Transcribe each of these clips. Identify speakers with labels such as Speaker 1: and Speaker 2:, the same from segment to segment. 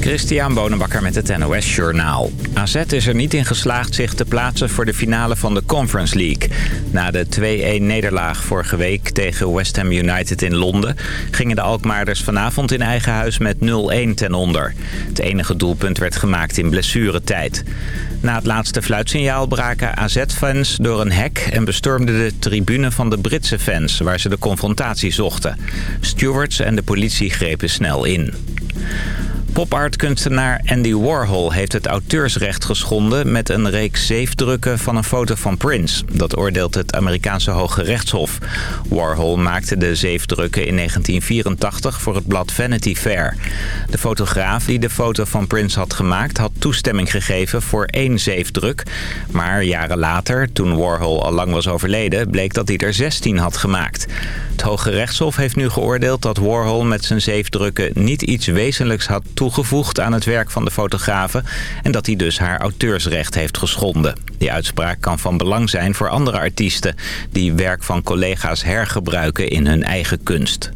Speaker 1: Christian Bonenbakker met het NOS Journaal. AZ is er niet in geslaagd zich te plaatsen voor de finale van de Conference League. Na de 2-1-nederlaag vorige week tegen West Ham United in Londen... gingen de Alkmaarders vanavond in eigen huis met 0-1 ten onder. Het enige doelpunt werd gemaakt in blessuretijd. Na het laatste fluitsignaal braken AZ-fans door een hek... en bestormden de tribune van de Britse fans, waar ze de confrontatie zochten. Stewards en de politie grepen snel in. Popartkunstenaar Andy Warhol heeft het auteursrecht geschonden... met een reeks zeefdrukken van een foto van Prince. Dat oordeelt het Amerikaanse Hoge Rechtshof. Warhol maakte de zeefdrukken in 1984 voor het blad Vanity Fair. De fotograaf die de foto van Prince had gemaakt... had toestemming gegeven voor één zeefdruk. Maar jaren later, toen Warhol al lang was overleden... bleek dat hij er 16 had gemaakt. Het Hoge Rechtshof heeft nu geoordeeld dat Warhol met zijn zeefdrukken... niet iets wezenlijks had toegevoegd aan het werk van de fotografe... en dat hij dus haar auteursrecht heeft geschonden. Die uitspraak kan van belang zijn voor andere artiesten... die werk van collega's hergebruiken in hun eigen kunst.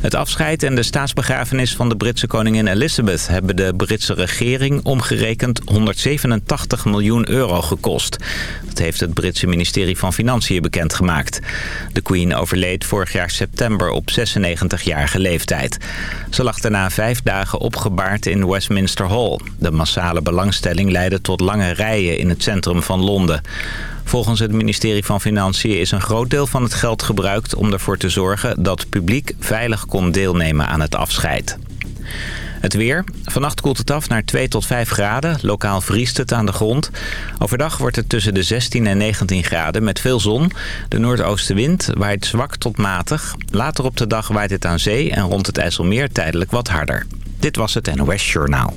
Speaker 1: Het afscheid en de staatsbegrafenis van de Britse koningin Elizabeth... hebben de Britse regering omgerekend 187 miljoen euro gekost. Dat heeft het Britse ministerie van Financiën bekendgemaakt. De queen overleed vorig jaar september op 96-jarige leeftijd. Ze lag daarna vijf dagen opgebaard in Westminster Hall. De massale belangstelling leidde tot lange rijen in het centrum van Londen. Volgens het ministerie van Financiën is een groot deel van het geld gebruikt om ervoor te zorgen dat het publiek veilig kon deelnemen aan het afscheid. Het weer. Vannacht koelt het af naar 2 tot 5 graden. Lokaal vriest het aan de grond. Overdag wordt het tussen de 16 en 19 graden met veel zon. De noordoostenwind waait zwak tot matig. Later op de dag waait het aan zee en rond het IJsselmeer tijdelijk wat harder. Dit was het NOS Journaal.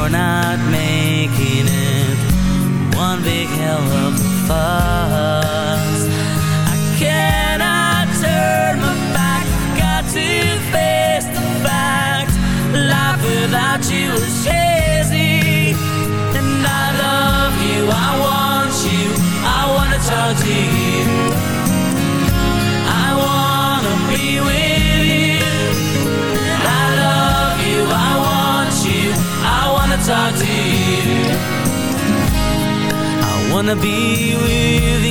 Speaker 2: you're not making it one big hell of a fuss. wanna be with you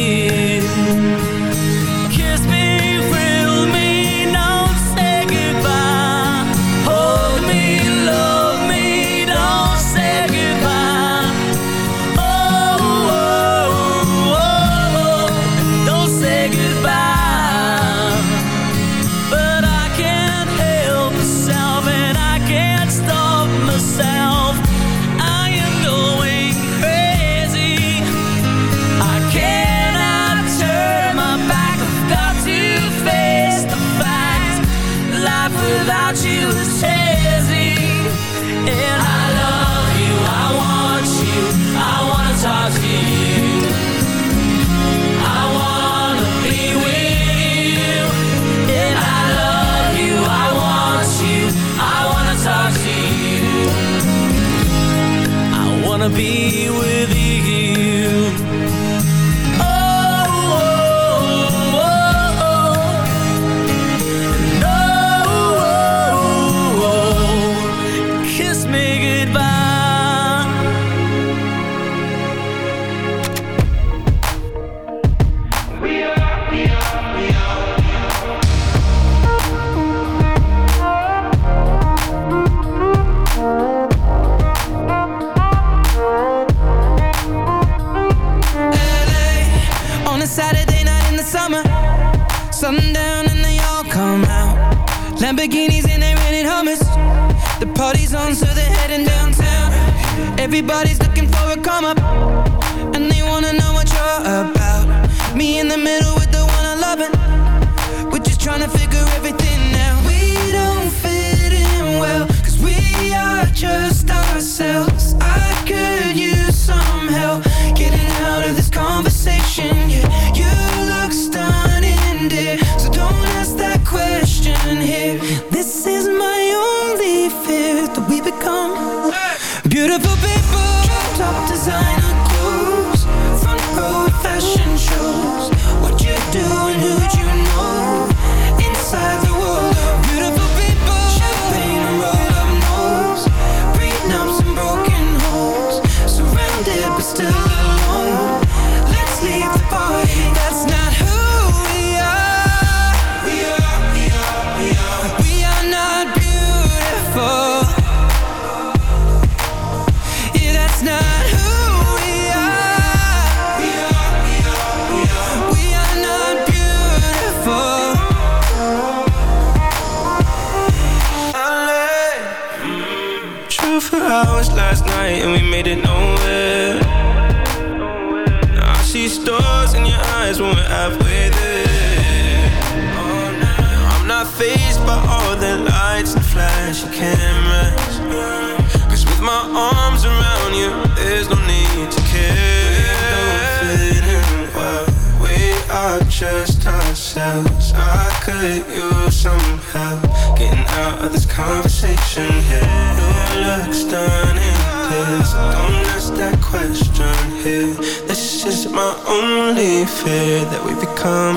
Speaker 3: of this conversation here. New looks done in this. Don't ask that question here. This is my only fear that we become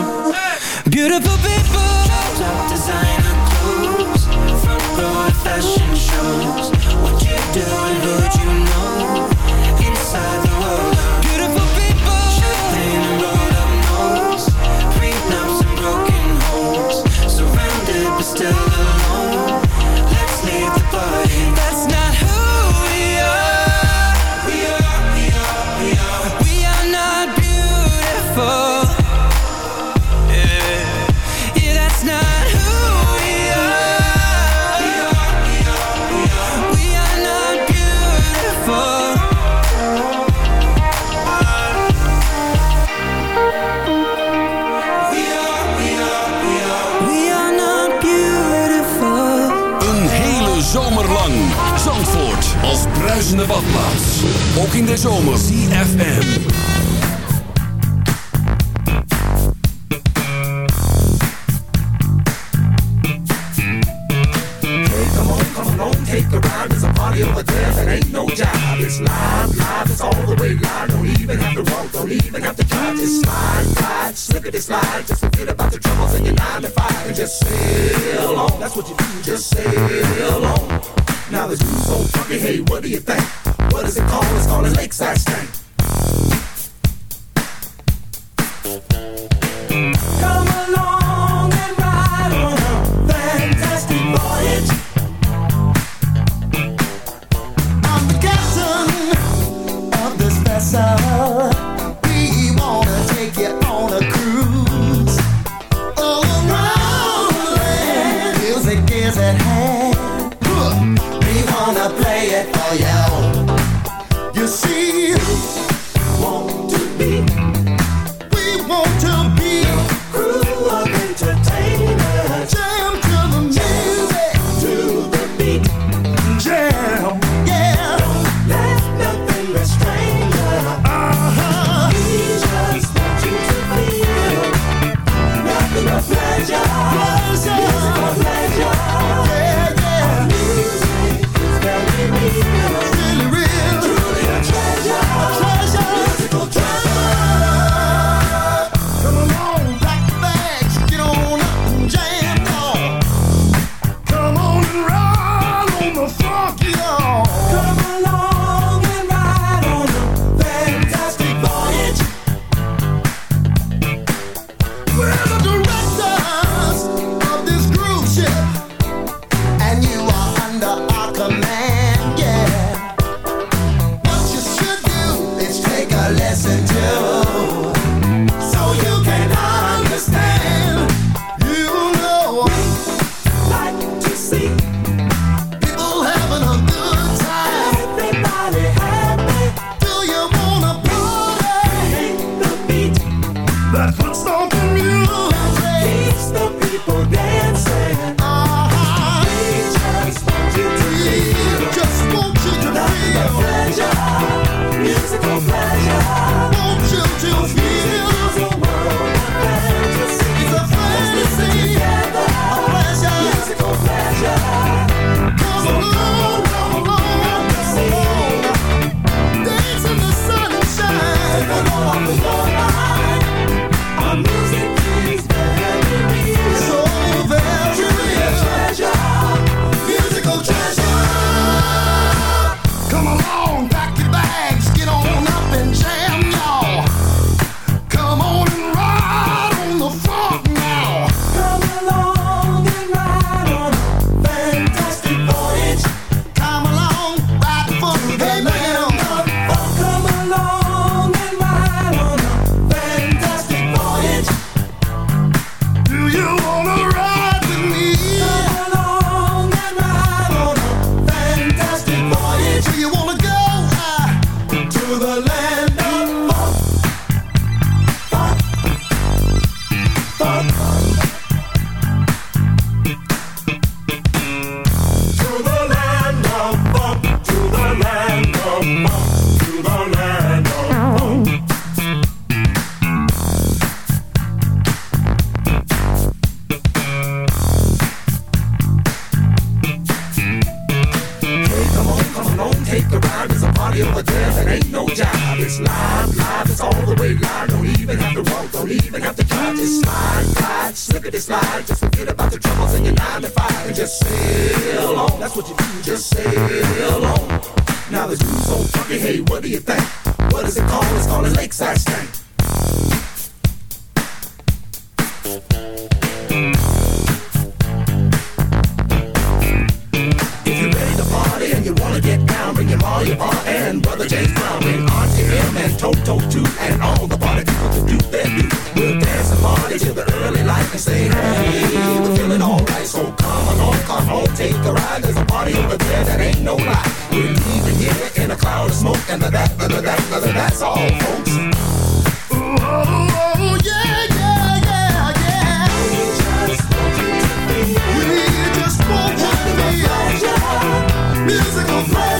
Speaker 3: beautiful people. Top designer clothes, front row fashion shows. What you do and who
Speaker 4: you know. Musical friends.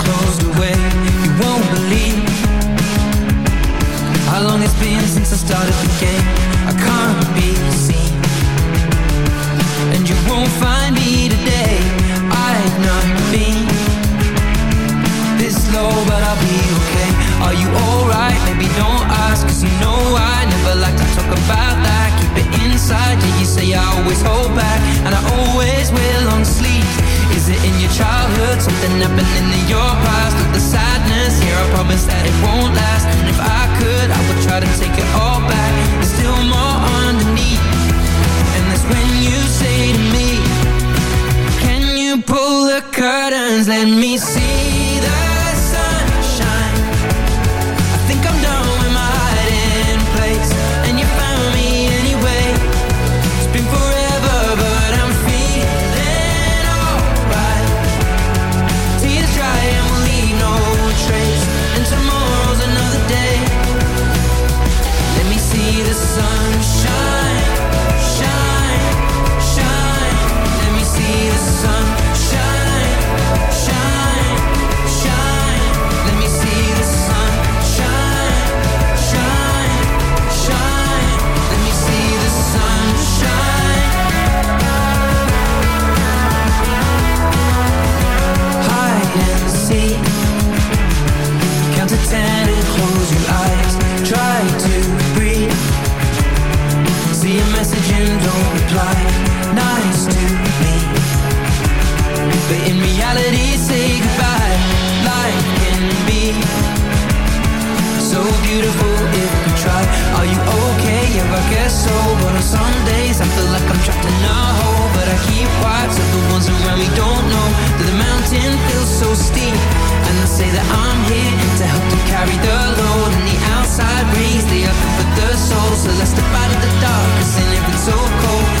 Speaker 4: but I'll be okay Are you alright? Maybe don't ask Cause you know I never like to talk about that Keep it inside, yeah you say I always hold back And I always will on sleep Is it in your childhood? Something happened in your past With the sadness here I promise that it won't last And if I could, I would try to take it all back There's still more underneath And that's when you say to me Can you pull the curtains? Let me see that asshole But on some days I feel like I'm trapped in a hole. But I keep quiet so the ones around me don't know That the mountain feels so steep. And they say that I'm here to help them carry the load. And the outside rays, they are for the soul. So let's step out of the dark, cause it ain't so cold